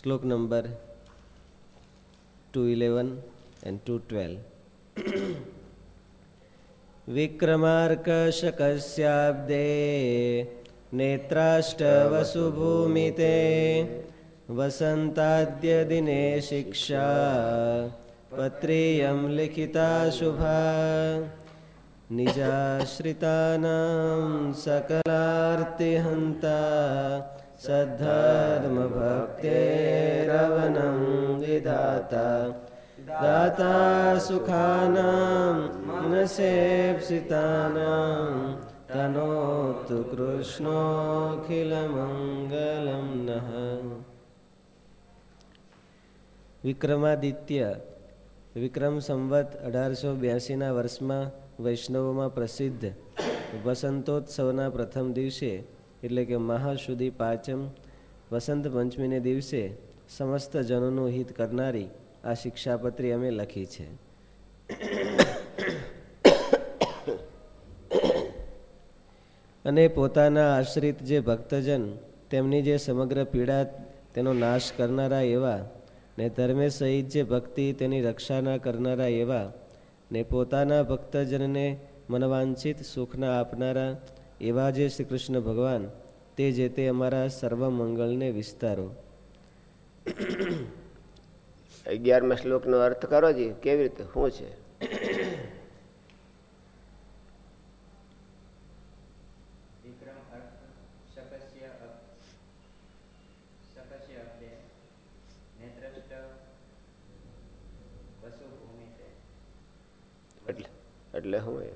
શ્લોક number two eleven and two twelve વિક્રમાર્કશકસ્યાબ્દે नेत्राष्टवसुभूमिते વસંતાદ્ય દિને શિક્ષા लिखिता લિખિતા શુભા નિજાશ્રિતાનાં સદ્ધર્મભક્તેરવनं વિધાતા દાતા સુખાનાં મનસેપ્સિતાનાં કૃષ્ણ કૃષ્ણોખિલમંગલમ નઃ વિક્રમાદિત્ય વિક્રમ સંવત અઢારસો બ્યાસીના વર્ષમાં વૈષ્ણવોમાં પ્રસિદ્ધ વસંતોત્સવના પ્રથમ દિવસે એટલે કે મહાશુદી પાંચમ વસંત પંચમીને દિવસે સમસ્ત જનોનું હિત કરનારી આ શિક્ષાપત્રી અમે લખી છે. અને પોતાના આશ્રિત જે ભક્તજન, તેમની જે સમગ્ર પીડા, તેનો નાશ કરનારા એવા, ને ધર્મે સહિત જે ભક્તિ, તેની રક્ષાના કરનારા એવા, ને પોતાના ભક્તજનને મનવાંછિત સુખના આપનારા એવા જે શ્રી કૃષ્ણ ભગવાન, તે જે તે અમારા સર્વ મંગળને વિસ્તારો. અગિયારમા શ્લોકનો અર્થ કરો જી, કેવી રીતે? શું છે એટલે એટલે શું એ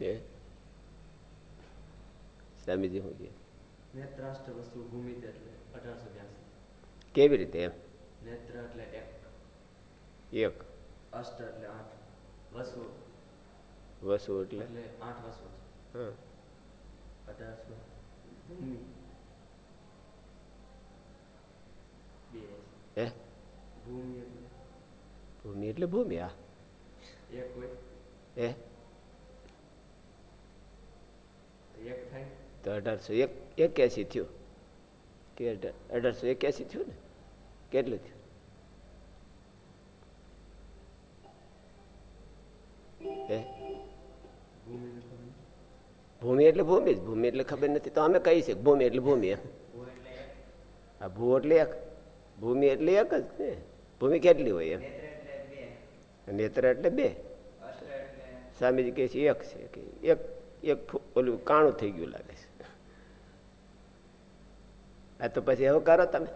એ સ્વામીજી શું કહે નેત્રાષ્ટ્ર વસ્તુ ભૂમિ એટલે અઢારસો બ્યાસી કેવી રીતે એમ નેત્ર એટલે એક એક અષ્ટ એટલે આઠ વસુ વસુ એટલે એટલે આઠ વસુ હા અઢારસો ભૂમિ બે હે ભૂમિ એટલે ભૂમિ એટલે ભૂમિ આ એક હોય હે તો એક થાય તો અઢારસો એક, એક્યાસી થયું. કે અઢારસો એક્યાસી થયું ને? કેટલું થયું? ભૂમિ એટલે ભૂમિ જ, ભૂમિ એટલે ખબર નથી. તો અમે કહી છે? ભૂમિ એટલે ભૂમિ, એમ? આ ભૂ એટલે એક. ભૂમિ એટલે એક જ ને ભૂમિ કેટલી હોય, એમ? નેત્ર એટલે બે. સ્વામીજી કહે છે, એક છે. કે એક એક ઓલું કાણું થઈ ગયું લાગે છે. આ તો પછી હવે કરો તમે.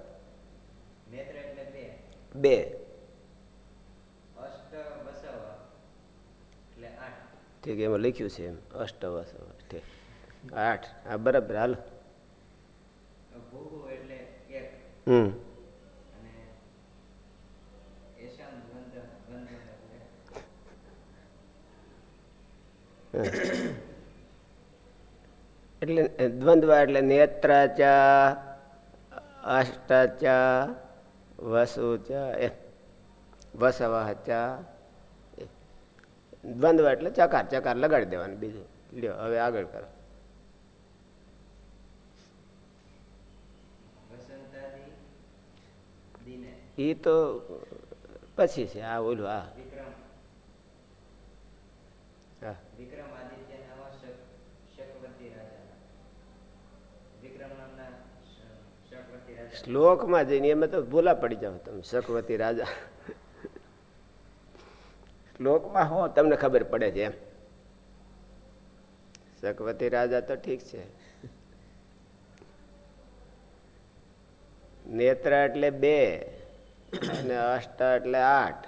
બે. ઠીક, એમાં લખ્યું છે એમ. અષ્ટવસ આઠ. હા બરાબર, હાલો. હમ. એટલે દ્વંદ્વ એટલે નેત્રાચા અષ્ટાચા વસુચા એ વસવાચા. દ્વંદ્વ એટલે ચકાર ચકાર લગાડી દેવાનું બીજું. લ્યો હવે આગળ કરો. એ તો પછી છે આ ઓલું હા. શ્લોકમાં જઈને એમાં તો ભૂલા પડી જાઓ તમે શકવતી રાજા. શ્લોકમાં હો તમને ખબર પડે છે એમ. શકવતી રાજા તો ઠીક છે. નેત્ર એટલે બે અને અષ્ટ એટલે આઠ.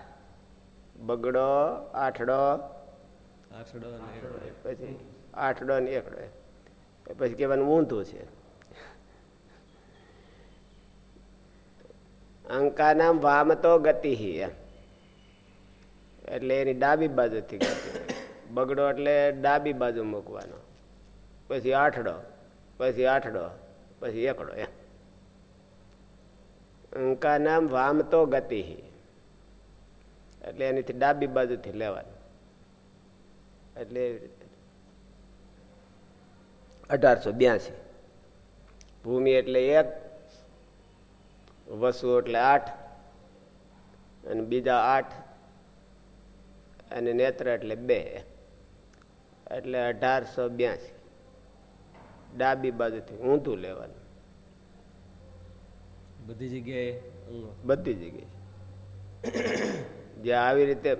બગડો આઠડો. આઠડો પછી આઠડો ને એકડો પછી કહેવાનું ઊંધું છે. અંકાનામ વામતો ગતિ એમ. એટલે એની ડાબી બાજુથી ગતિ. બગડો એટલે ડાબી બાજુ મૂકવાનો. પછી આઠડો પછી આઠડો, પછી એકડો એમ. અંકાનામ વામતો ગતિ. એટલે એનીથી ડાબી બાજુથી લેવાનું. એટલે અઢારસો બ્યાસી. ભૂમિ એટલે એક વસુ એટલે આઠ અને બીજા આઠ અને નેત્ર એટલે બે એટલે અઢારસો બ્યાસી. ડાબી બાજુથી ઊંધું લેવાનું. બધી જગ્યાએ બધી જગ્યાએ. જે આવી રીતે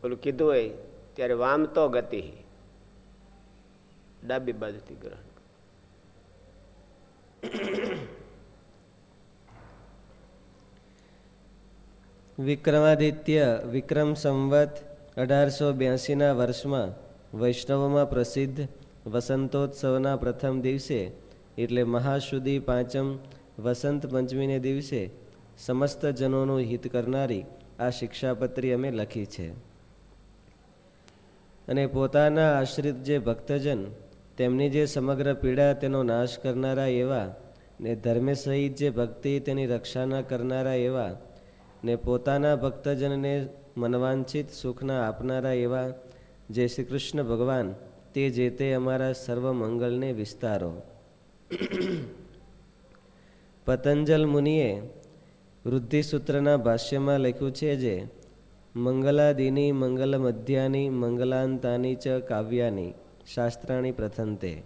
પેલું કીધું હોય ત્યારે વામતો ગતિ. ડાબી બાજુથી ગ્રહણ. વિક્રમાદિત્ય વિક્રમ સંવત અઢારસો બ્યાસીના વર્ષમાં વૈષ્ણવમાં પ્રસિદ્ધ વસંતોત્સવના પ્રથમ દિવસે એટલે મહાશુદી પાંચમ વસંત પંચમીને દિવસે સમસ્ત જનોનું હિત કરનારી આ શિક્ષાપત્રી અમે લખી છે. અને પોતાના આશ્રિત જે ભક્તજન, તેમની જે સમગ્ર પીડા તેનો નાશ કરનારા એવા ને ધર્મે સહિત જે ભક્તિ તેની રક્ષાના કરનારા એવા ને પોતાના ભક્તજનને મનવાંછિત સુખના આપનારા એવા જે શ્રી કૃષ્ણ ભગવાન, તે જે તે અમારા સર્વ મંગલને વિસ્તારો. પતંજલ મુનિએ વૃદ્ધિસૂત્રના ભાષ્યમાં લખ્યું છે જે, મંગલાદિની મંગલ મધ્યાની, મંગલાંતાની ચ કાવ્યાની શાસ્ત્રાણી પ્રથંતે.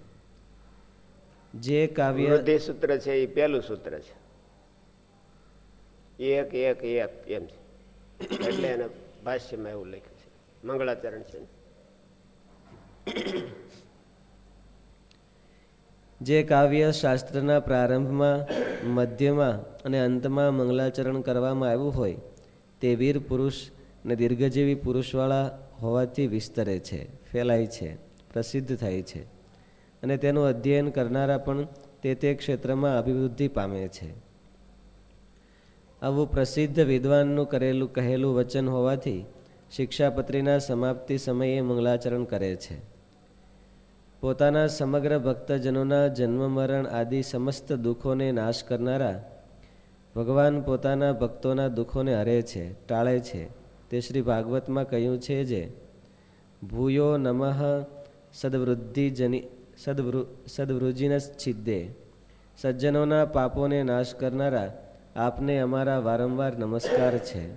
જે કાવ્ય સૂત્ર છે એ પહેલું સૂત્ર છે. એક એક એક, એમ છે. એટલે એને ભાષ્યમાં એવું લખ્યું છે. મંગળાચરણ છે જે કાવ્ય શાસ્ત્રના પ્રારંભમાં, મધ્યમાં અને અંતમાં મંગલાચરણ કરવામાં આવ્યું હોય, તે વીર પુરુષ ને દીર્ઘજીવી પુરુષવાળા હોવાથી વિસ્તરે છે, ફેલાય છે, પ્રસિદ્ધ થાય છે. અને તેનું અધ્યયન કરનારા પણ તે તે ક્ષેત્રમાં અભિવૃદ્ધિ પામે છે. આવું પ્રસિદ્ધ વિદ્વાનનું કરેલું કહેલું વચન હોવાથી શિક્ષાપત્રીના સમાપ્તિ સમયે મંગલાચરણ કરે છે. પોતાના સમગ્ર ભક્તજનોના જન્મ મરણ આદિ સમસ્ત દુઃખોને નાશ કરનારા ભગવાન પોતાના ભક્તોના દુઃખોને હરે છે, ટાળે છે. તે શ્રી ભાગવતમાં કહ્યું છે જે, ભૂયો નમઃ સદવૃદ્ધિજની સદવૃ સદવૃજિન છિદ્દે સજ્જનોના પાપોને નાશ કરનારા આપને અમારા વારંવાર નમસ્કાર છે.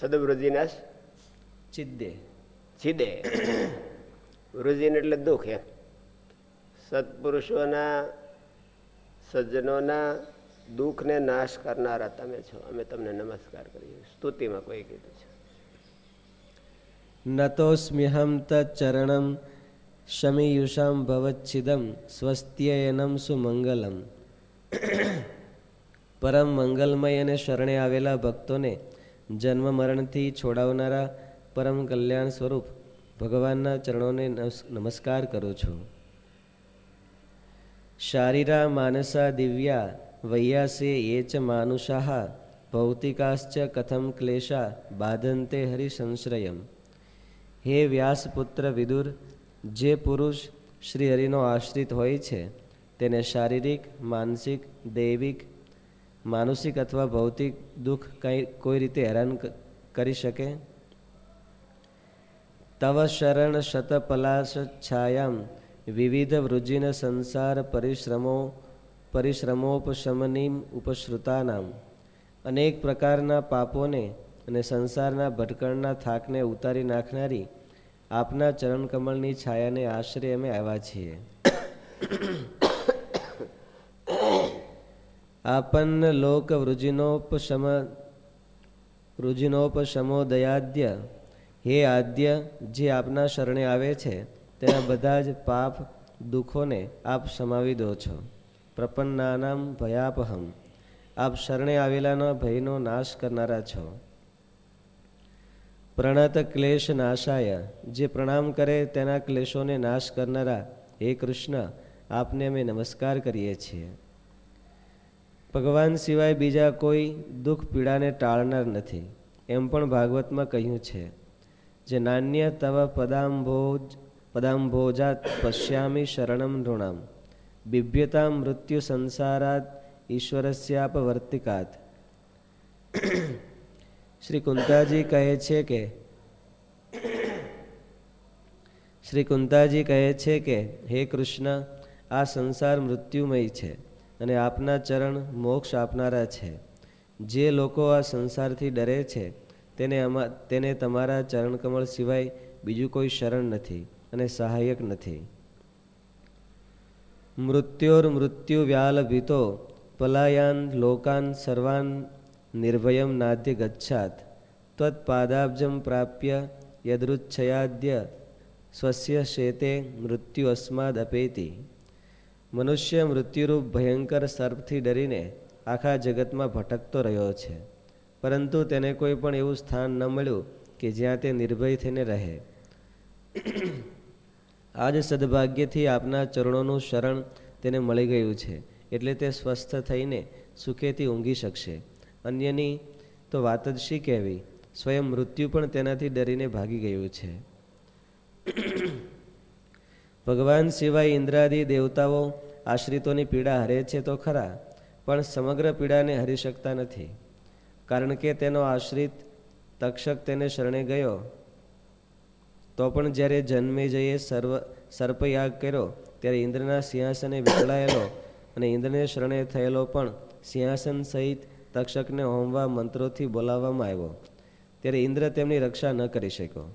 સદવૃજિના છિદ્દે ચિદે વૃજિન એટલે દુઃખ એમ. સત્પુરુષોના સજ્જનોના દુઃખને નાશ કરનારા તમે છો. અમે તમને નમસ્કાર કરીએ. સ્તુતિમાં કોઈ કીધું છે? નતોસ્મ્યહમ તરણમ શમીયુષામ ભવચ્છિદમ સ્વસ્ત્યયનમ સુમંગલમ. પરમ મંગલમય અને શરણે આવેલા ભક્તોને જન્મ મરણથી છોડાવનારા પરમ કલ્યાણ સ્વરૂપ ભગવાનના ચરણોને નમસ્કાર કરું છું. શારીરા માનસા દિવ્યા વૈયાસે એ ચ માનુષાહ ભૌતિકાશ્ચ કથમ ક્લેશા બાધંતે હરિસંશ્રયમ. હે વ્યાસપુત્ર વિદુર, જે પુરુષ શ્રી હરિનો આશ્રિત હોય છે, તેને શારીરિક, માનસિક, દૈવિક માનસિક અથવા ભૌતિક દુઃખ કંઈ, કોઈ રીતે હેરાન કરી શકે? તવ શરણ શતપલાશ છાયામ. વિવિધ વૃજિન સંસાર પરિશ્રમો, પરિશ્રમોપશમનીમ ઉપશ્રુતાનામ. અનેક પ્રકારના પાપોને અને સંસારના ભટકણના થાકને ઉતારી નાખનારી આપના ચરણકમળની છાયાને આશરે અમે આવ્યા છીએ. આપન્ન લોક વૃજિનોપશમ વૃજિનોપશમોદયાદ્ય. હે આદ્ય, જે આપના શરણે આવે છે, તેના બધા જ પાપ દુઃખોને આપ સમાવી દો છો. પ્રપન્નાનામ ભયાપહમ. આપ શરણે આવેલાના ભયનો નાશ કરનારા છો. પ્રણત ક્લેશ નાશાય. જે પ્રણામ કરે તેના ક્લેશોને નાશ કરનારા, હે કૃષ્ણ, આપને અમે નમસ્કાર કરીએ છીએ. ભગવાન સિવાય બીજા કોઈ દુઃખ પીડાને ટાળનાર નથી. એમ પણ ભાગવતમાં કહ્યું છે. જે નાન્ય તવ પદાંભોજ, પદાંભોજાત પશ્યામી શરણમ નૃણામ. બિભ્યતા મૃત્યુ સંસારાત ઈશ્વરસ્યાપવર્તિકાત. શ્રી કુંતાજી કહે છે કે, શ્રી કુંતાજી કહે છે કે, હે કૃષ્ણ, આ સંસાર મૃત્યુમય છે. અને આપના ચરણ મોક્ષ આપનારા છે. જે લોકો આ સંસારથી ડરે છે, તેને તેને તમારા ચરણકમળ સિવાય બીજું કોઈ શરણ નથી અને સહાયક નથી. મૃત્યોર મૃત્યુ વ્યાલ પલાયાન લોકાન સર્વાન નિર્ભયમ નાદ્ય ગચ્છાત ત્વત્પાદાબ્જમ પ્રાપ્ય યદૃચ્છયાદ્ય સ્વસ્ય શેતે મૃત્યુ અસ્માદ અપેતી મનુષ્ય મૃત્યુરૂપ ભયંકર સર્પથી ડરીને આખા જગતમાં ભટકતો રહ્યો છે. પરંતુ તેને કોઈ પણ એવું સ્થાન ન મળ્યું કે જ્યાં તે નિર્ભય થઈને રહે. આજ સદભાગ્યથી આપના ચરણોનું શરણ તેને મળી ગયું છે, એટલે તે સ્વસ્થ થઈને સુખેથી ઊંઘી શકશે. અન્યની તો વાત જ શી કહેવી? સ્વયં મૃત્યુ પણ તેનાથી ડરીને ભાગી ગયું છે. ભગવાન સિવાય ઇન્દ્રાદિ દેવતાઓ આશ્રિતોની પીડા હરે છે તો ખરા, પણ સમગ્ર પીડાને હરી શકતા નથી. કારણ કે તેનો આશ્રિત તક્ષક તેને શરણે ગયો. તો પણ જ્યારે જન્મે જઈએ સર્વ, સર્પયાગ કર્યો, ત્યારે ઇન્દ્રના સિંહાસને વિકળાયેલો અને ઇન્દ્રને શરણે થયેલો પણ સિંહાસન સહિત તક્ષકને હોમવા મંત્રોથી બોલાવવામાં આવ્યો. ત્યારે ઇન્દ્ર તેમની રક્ષા ન કરી શક્યો.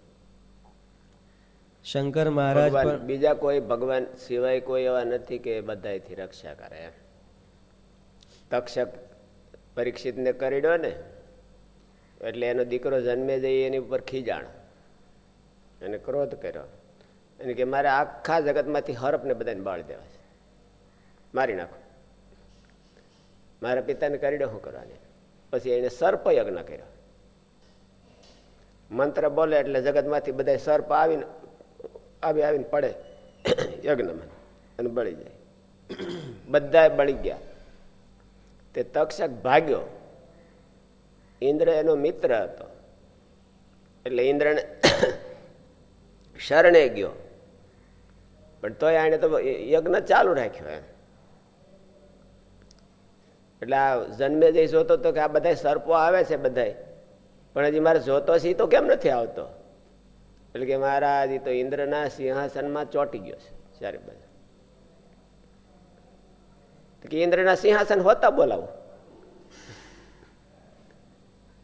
શંકર મહારાજ પણ બીજા કોઈ ભગવાન સિવાય કોઈ એવા નથી કે બધાથી રક્ષા કરે. તક્ષક પરીક્ષિતને કરીડ્યો ને એટલે એનો દીકરો જન્મે જઈ એની ઉપર ખીજાણ. એને ક્રોધ કર્યો. એને કે મારે આખા જગતમાંથી હરપને બધાને બાળ દેવા છે. મારી નાખો. મારા પિતાને કરીડો શું કરવાની. પછી એને સર્પ યજ્ઞ કર્યો. મંત્ર બોલે એટલે જગતમાંથી બધા સર્પ આવીને આવી આવીને પડે. યજ્ઞમાં. અને બળી જાય. બધા બળી ગયા. તે તક્ષક ભાગ્યો. ઇન્દ્ર એનો મિત્ર હતો. એટલે ઇન્દ્રને શરણે ગયો. પણ તોય આને તો યજ્ઞ ચાલુ રાખ્યો એમ. એટલે આ જન્મે જઈ જોતો તો કે આ બધા સર્પો આવે છે બધા પણ હજી મારે જોતો છે તો કેમ નથી આવતો? એટલે કે મારા હજી તો ઇન્દ્રના સિંહાસનમાં ચોટી ગયો છે. ચારે બાજુ કે ઇન્દ્રના સિંહાસન હોતા બોલાવો.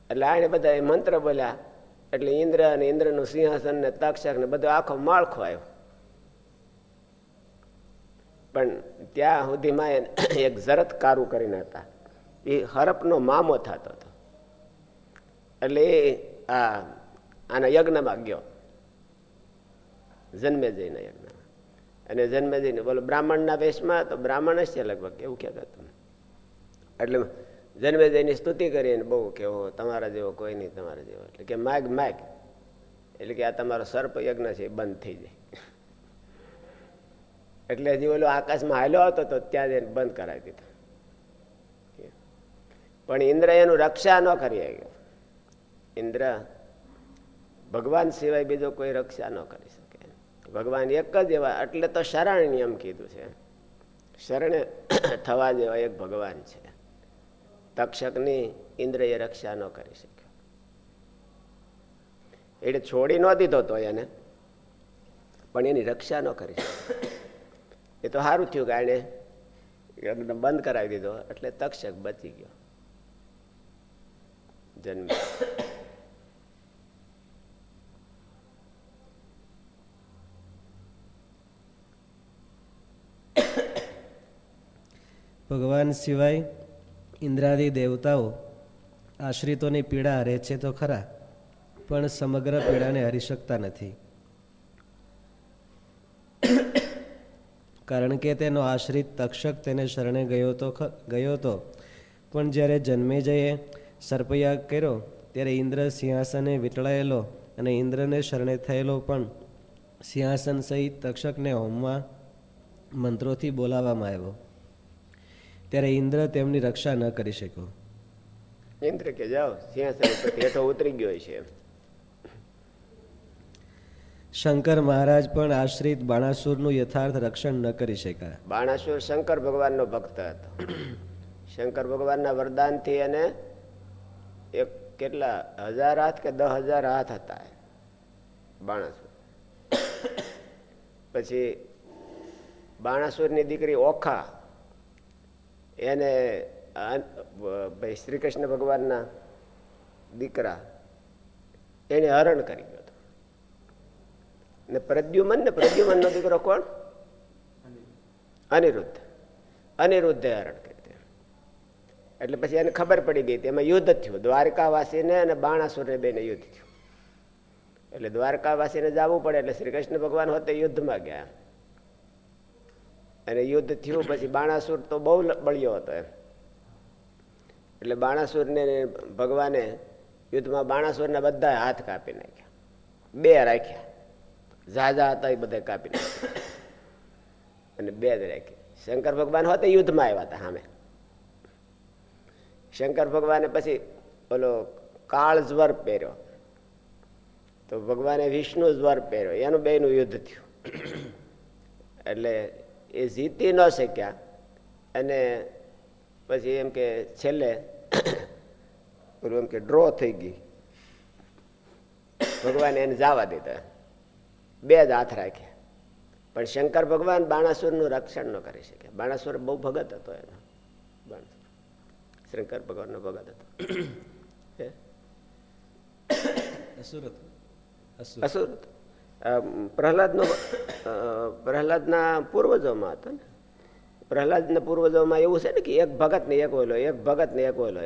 એટલે આને બધા એ મંત્ર બોલ્યા. એટલે ઇન્દ્ર અને ઇન્દ્રનું સિંહાસન ને તક્ષક ને બધો આખો માળખો આવ્યો. પણ ત્યાં સુધીમાં એક ઝરત કારું કરીને હતા. એ હરપનો મામો થતો હતો. એટલે એ આ આના યજ્ઞમાં ગયો. જન્મે જઈને યજ્ઞ અને જન્મે જઈને બોલો, બ્રાહ્મણના વેશમાં તો બ્રાહ્મણ જ છે લગભગ, એવું કહેતા તમે એટલે જન્મે જઈને સ્તુતિ કરી બહુ બહુ હો તમારા જેવો કોઈ નહીં, તમારા જેવો. એટલે કે, માગ માગ. એટલે કે, આ તમારો સર્પ યજ્ઞ છે બંધ થઈ જાય. એટલે હજી ઓલો આકાશમાં હાલ્યો હતો તો ત્યાં જઈને બંધ કરાવી દીધો. પણ ઇન્દ્ર એનું રક્ષા ન કરી આવ્યો ઇન્દ્ર ભગવાન સિવાય બીજો કોઈ રક્ષા ન કરી શકે. ભગવાન એક જ એવા, એટલે તો શરણ નિયમ કીધું છે. શરણે થવા જેવા એક ભગવાન છે. તક્ષકની ઇન્દ્રએ રક્ષા ન કરી શક્યો. એટલે છોડી ન દીધો તો એને, પણ એની રક્ષા ન કરી શક્યો. એ તો સારું થયું કે એને યજ્ઞ બંધ કરાવી દીધો, એટલે તક્ષક બચી ગયો. જન્મ ભગવાન સિવાય ઇન્દ્રાદી દેવતાઓ આશ્રિતોની પીડા હરે છે તો ખરા, પણ સમગ્ર પીડાને હરી શકતા નથી. કારણ કે તેનો આશ્રિત તક્ષક તેને શરણે ગયો તો ગયો તો. પણ જ્યારે જન્મે જઈએ સર્પયાગ કર્યો, ત્યારે ઇન્દ્ર સિંહાસને વીંટળાયેલો અને ઇન્દ્રને શરણે થયેલો પણ સિંહાસન સહિત તક્ષકને હોમમાં મંત્રોથી બોલાવવામાં આવ્યો. ત્યારે ઇન્દ્ર તેમની રક્ષા ન કરી શક્યો. ઇન્દ્ર કે જાઓ સિંહાસન હેઠો ઉતરી ગયો છે. શંકર મહારાજ પણ આશ્રિત બાણાસુરનું યથાર્થ રક્ષણ ન કરી શક્યા. બાણાસુર શંકર ભગવાનનો ભક્ત હતો. શંકર ભગવાનના વરદાનથી એને એક કેટલા હજાર હાથ કે દસ હજાર હાથ હતા બાણાસુર. પછી બાણાસુરની દીકરી ઓખા એને ભાઈ શ્રી કૃષ્ણ ભગવાનના દીકરા એને હરણ કરી ગયો હતો. ને પ્રદ્યુમન ને પ્રદ્યુમનનો દીકરો કોણ? અનિરુદ્ધ. અનિરુદ્ધે હરણ કરી. એટલે પછી એને ખબર પડી ગઈ એમાં યુદ્ધ થયું. દ્વારકાવાસીને અને બાણાસુરને બેને યુદ્ધ થયું. એટલે દ્વારકાવાસીને જવું પડે એટલે શ્રી કૃષ્ણ ભગવાન હોતે યુદ્ધમાં ગયા. અને યુદ્ધ થયું પછી બાણાસુર તો બહુ બળ્યો હતો એમ. એટલે બાણાસુરને ભગવાને યુદ્ધમાં બાણાસુરના બધા હાથ કાપી નાખ્યા. બે રાખ્યા. ઝાઝા હતા એ બધા કાપી નાખ્યા. અને બે જ રાખ્યા. શંકર ભગવાન હોતે યુદ્ધમાં આવ્યા હતા સામે શંકર ભગવાને પછી ઓલો કાળ જ્વર પહેર્યો. તો ભગવાને વિષ્ણુ જ્વર પહેર્યો. એનું બેનું યુદ્ધ થયું. એટલે એ જીતી ન શક્યા. અને પછી એમ કે છેલ્લે પેલું એમ કે ડ્રો થઈ ગઈ. ભગવાને એને જવા દીધા. બે જ હાથ રાખ્યા. પણ શંકર ભગવાન બાણાસુરનું રક્ષણ ન કરી શકે. બાણાસુર બહુ ભગત હતો એનો. બાણાસુર શંકર ભગવાનનો ભગત હતો? અસુર હતો અસુર હતો. પ્રહલાદનો પ્રહલાદના પૂર્વજોમાં હતો ને. પ્રહલાદના પૂર્વજોમાં એવું છે ને કે એક ભગત ને એક ઓલો એક ભગત ને એક ઓલો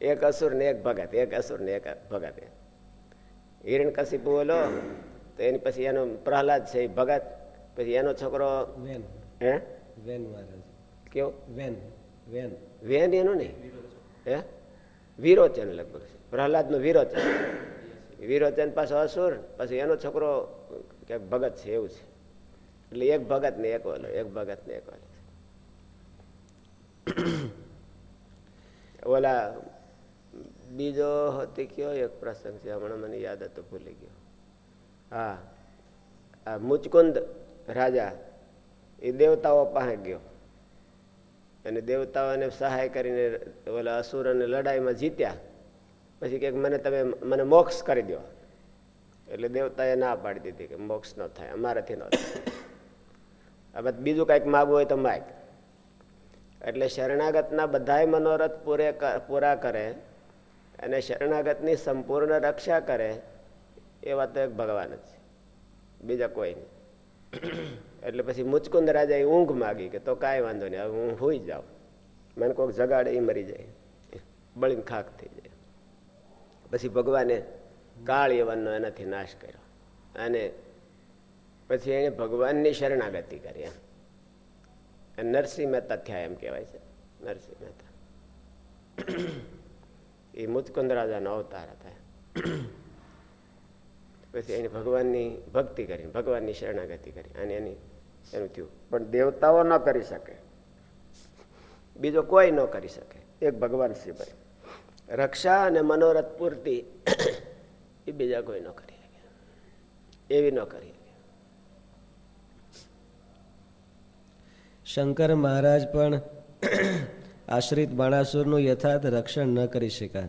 એક અસુર ને એક ભગત એક અસુર ને એક ભગત હિરણ હિરણ્યકશિપુ ઓલો તો એની પછી એનો પ્રહલાદ છે એ ભગત પછી એનો છોકરો વેન. હે? વેન કેવો? When when. વેન એનું નહીં. હે? વિરોચન લગભગ પ્રહલાદનો વિરોચન. વિરોચન પાછો અસુર, પછી એનો છોકરો ક્યાંક ભગત છે એવું છે. એટલે એક ભગત ને એક ઓલો, એક ભગત ને એક ઓલો. ઓલા બીજો હતો કયો એક પ્રસંગ છે, હમણાં મને યાદ હતો, ભૂલી ગયો. હા, આ મુચકુંદ રાજા, એ દેવતાઓ પાસે ગયો. અને દેવતાઓને સહાય કરીને ઓલા અસુરોને લડાઈમાં જીત્યા. પછી કે મને તમે મને મોક્ષ કરી દો એટલે દેવતાએ ના પાડી દીધી કે મોક્ષ ન થાય, અમારાથી ન થાય. હવે બીજું કંઈક માગવું હોય તો માગ. એટલે શરણાગતના બધાય મનોરથ પૂરે પૂરા કરે અને શરણાગતની સંપૂર્ણ રક્ષા કરે એવા તો એક ભગવાન જ બીજા કોઈ નહીં. એટલે પછી મુચકુંદ રાજાએ ઊંઘ માગી કે તો કાંઈ વાંધો નહીં, હવે હું હોઈ જાઉં. મને કોઈક જગાડે એ મરી જાય. બળીને ખાક થઈ જાય. પછી ભગવાને કાળ યવનનો એનાથી નાશ કર્યો. અને પછી એણે ભગવાનની શરણાગતિ કરી એમ. નરસિંહ મહેતા થયા એમ કહેવાય છે. નરસિંહ મહેતા. એ મુચકુંદ રાજાનો અવતાર હતા પછી એને ભગવાનની ભક્તિ કરી, ભગવાનની શરણાગતિ કરી. અને એની એનું થયું. પણ દેવતાઓ ન કરી શકે. બીજો કોઈ ન કરી શકે. એક ભગવાન સિવાય રક્ષા અને મનોરથ પૂર્તિ એ બીજા કોઈ ન કરી શકે. એવી ન કરી શંકર મહારાજ પણ આશ્રિત બાણાસુરનું યથાર્થ રક્ષણ ન કરી શક્યા.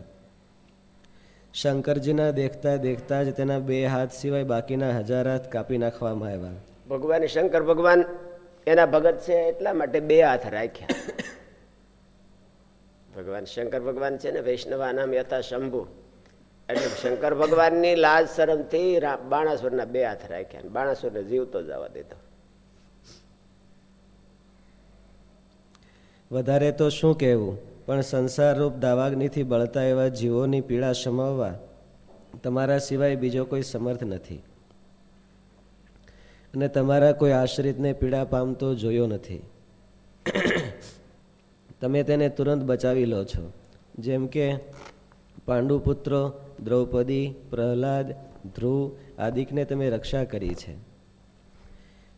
શંકરજીના દેખતા દેખતા જ તેના બે હાથ સિવાય બાકીના હજાર હાથ કાપી નાખવામાં આવ્યા. ભગવાન શંકર ભગવાન એના ભગત છે એટલા માટે બે હાથ રાખ્યા. ભગવાન શંકર ભગવાન છે ને વૈષ્ણવા નામ યથા શંભુ. એટલે શંકર ભગવાનની લાજ શરમથી બાણાસુરના બે હાથ રાખ્યા બાણાસુરને જીવતો જવા દીધો. વધારે તો શું કહેવું? પણ સંસારરૂપ દાવાગ્નિથી બળતા એવા જીવોની પીડા શમાવવા તમારા સિવાય બીજો કોઈ સમર્થ નથી. અને તમારા કોઈ આશ્રિતને પીડા પામતો જોયો નથી. તમે તેને તુરંત બચાવી લો છો. જેમ કે પાંડુપુત્રો, દ્રૌપદી, પ્રહલાદ, ધ્રુવ આદિકને તમે રક્ષા કરી છે.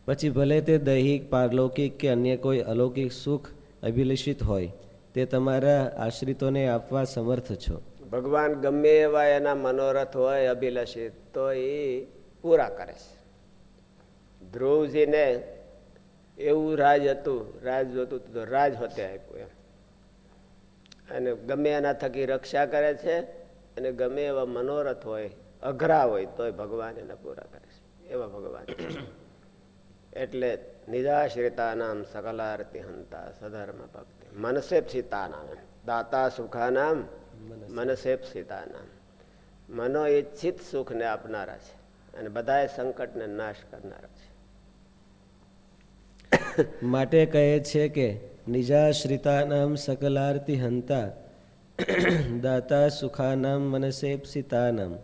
પછી ભલે તે દૈહિક, પારલૌકિક કે અન્ય કોઈ અલૌકિક સુખ અભિલષિત હોય, તે તમારા આશ્રિતોને આપવા સમર્થ છો. ભગવાન ગમે એવા એના મનોરથ હોય, અભિલષિત, તો એ પૂરા કરે છે. ધ્રુવજીને એવું રાજ હતું, રાજ જોતું તો રાજ હોતે આપ્યું. અને ગમે એના થકી રક્ષા કરે છે અને ગમે એવા મનોરથ હોય, અઘરા હોય, તોય ભગવાન એને પૂરા કરે છે. એવા ભગવાન એટલે નિજાશ્રિતાનામ સકલારતી હંતા, સધર્મ ભક્તિ. મનસેપ્સિતાનામ, દાતા સુખાનામ, મનસેપ્સિતાનામ. મનો ઈચ્છિત સુખને આપનારા છે અને બધાએ સંકટને નાશ કરનારા છે. માટે કહે છે કે નિજાશ્રિતાનામ સકલાર્તિ હંતા દાતા સુખાનામ મનસેપ્સિતાનામ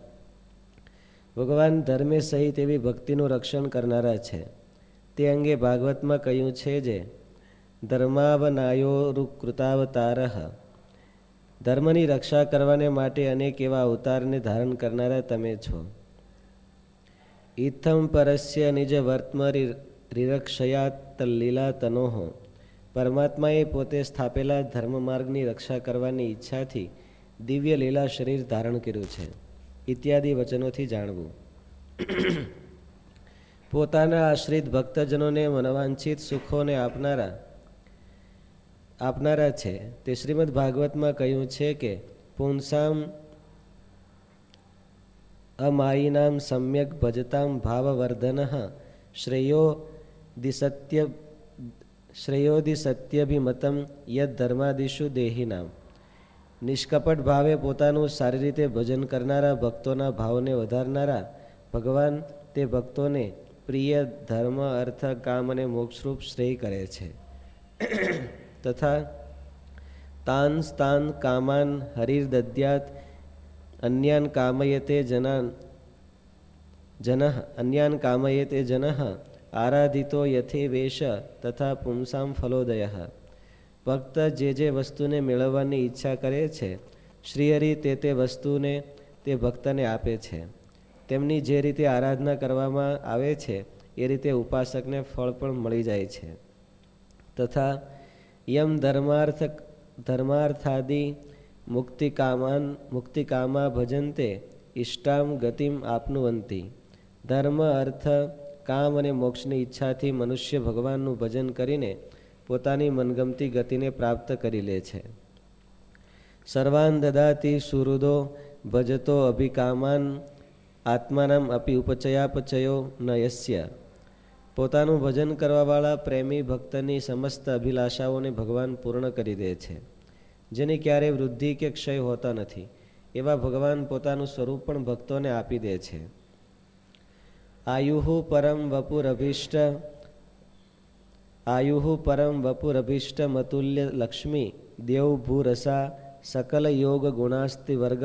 ભગવાન ધર્મે સહિત એવી ભક્તિનું રક્ષણ કરનારા છે તે અંગે ભાગવતમાં કહ્યું છે જે ધર્માવનાયોરુકૃતાવતાર ધર્મની રક્ષા કરવાને માટે અનેક એવા અવતારને ધારણ કરનારા તમે છો ઇથમ પરસ્ય નિજ વર્તમરી રિરક્ષયા લીલા તનોહો પરમાત્માએ પોતે સ્થાપેલા ધર્મ માર્ગની રક્ષા કરવાની ઈચ્છાથી દિવ્ય લીલા શરીર ધારણ કર્યું છે. ઇત્યાદિ વચનોથી જાણવું. પોતાના આશ્રિત ભક્તજનોને મનવાંછિત સુખોને આપનારા આપનારા છે. તે શ્રીમદ ભાગવતમાં કહ્યું છે કે, પુંસામ અમાયીનામ સમ્યક ભજતામ ભાવવર્ધન શ્રેયો દિસત્ય શ્રેયોદિ સત્યભિમતમ યદ ધર્માદિશુ દેહીનામ નિષ્કપટ ભાવે પોતાનું સારી રીતે ભજન કરનારા ભક્તોના ભાવને વધારનારા ભગવાન તે ભક્તોને પ્રિય ધર્મ અર્થ કામ અને મોક્ષરૂપ શ્રેય કરે છે તથા તાન સ્તાન કામાન હરિર્દદ્યાત અન્યાન કામયતે જનાન જન અન્યાન કામયતે જન આરાધિતો યથેવેશ તથા પુંસામ ફલોદય ભક્ત જે જે વસ્તુને મેળવવાની ઈચ્છા કરે છે, શ્રીહરિ તે તે વસ્તુને તે ભક્તને આપે છે। તેમની જે રીતે આરાધના કરવામાં આવે છે, એ રીતે ઉપાસકને ફળ પણ મળી જાય છે। તથા યમ ધર્માર્થ ધર્માર્થાદિ મુક્તિકામાન મુક્તિકામા ભજંતે ઇષ્ટામ ગતિમ આપનુવંતી। ધર્મ અર્થ કામ અને મોક્ષની ઈચ્છાથી મનુષ્ય ભગવાનનું ભજન કરીને પોતાની મનગમતી ગતિને પ્રાપ્ત કરી લે છે. સર્વાન દદાતી સુહૃદો ભજતો અભિકામાન આત્માનામ અપી ઉપચયાપચયો ન પોતાનું ભજન કરવાવાળા પ્રેમી ભક્તની સમસ્ત અભિલાષાઓને ભગવાન પૂર્ણ કરી દે છે. જેની ક્યારેય વૃદ્ધિ કે ક્ષય હોતા નથી, એવા ભગવાન પોતાનું સ્વરૂપ પણ ભક્તોને આપી દે છે. આયુહુ પરમ વપુરભિષ્ટ આયુ પરમ વપુરભિષ્ટ મતુલ્ય લક્ષ્મી દેવ ભૂરસા સકલ યોગ ગુણાસ્તિ વર્ગ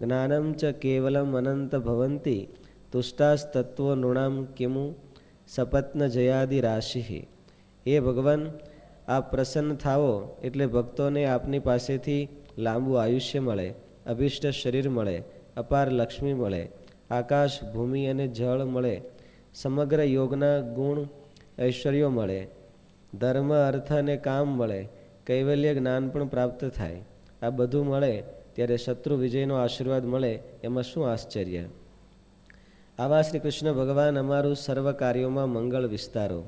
જ્ઞાનમ ચ કેવલમ અનંત ભવંતી તુષ્ટાસ્તત્વો નૃણામ કિમુ સપત્ન જયાદિ રાશિ એ ભગવાન આપ પ્રસન્ન થાવો એટલે ભક્તોને આપની પાસેથી લાંબુ આયુષ્ય મળે, અભિષ્ટ શરીર મળે, અપાર લક્ષ્મી મળે આકાશ, ભૂમિ અને જળ મળે. સમગ્ર યોગના ગુણ, ઐશ્વર્યો મળે. ધર્મ, અર્થ અને કામ મળે. કૈવલ્ય જ્ઞાન પણ પ્રાપ્ત થાય. આ બધું મળે ત્યારે શત્રુ વિજયનો આશીર્વાદ મળે એમાં શું આશ્ચર્ય? આવા શ્રી કૃષ્ણ ભગવાન અમારું સર્વ કાર્યોમાં મંગળ વિસ્તારો.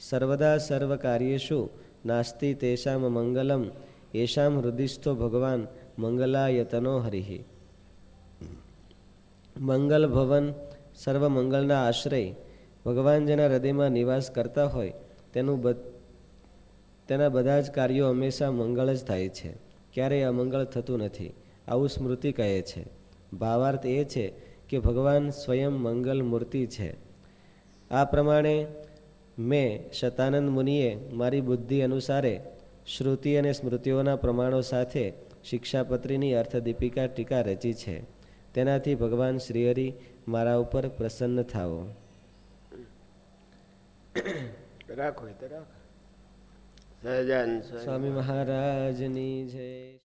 સર્વદા સર્વ કાર્યેશુ નાસ્તિ તેષામ મંગલમ. એશામ હૃદયસ્થો ભગવાન મંગલાયતનો હરિ. મંગલ ભવન સર્વ મંગળના આશ્રય ભગવાન જેના હૃદયમાં નિવાસ કરતા હોય તેનું તેના બધા જ કાર્યો હંમેશા મંગળ જ થાય છે. ક્યારેય અમંગળ થતું નથી. આવું સ્મૃતિ કહે છે. ભાવાર્થ એ છે કે ભગવાન સ્વયં મંગલ મૂર્તિ છે. આ પ્રમાણે મેં શતાનંદ મુનિએ મારી બુદ્ધિ અનુસારે શ્રુતિ અને સ્મૃતિઓના પ્રમાણો સાથે શિક્ષાપત્રીની અર્થદીપિકા ટીકા રચી છે. તેનાથી ભગવાન શ્રીહરિ મારા ઉપર પ્રસન્ન થાવો રાખો સ્વામી મહારાજની જય.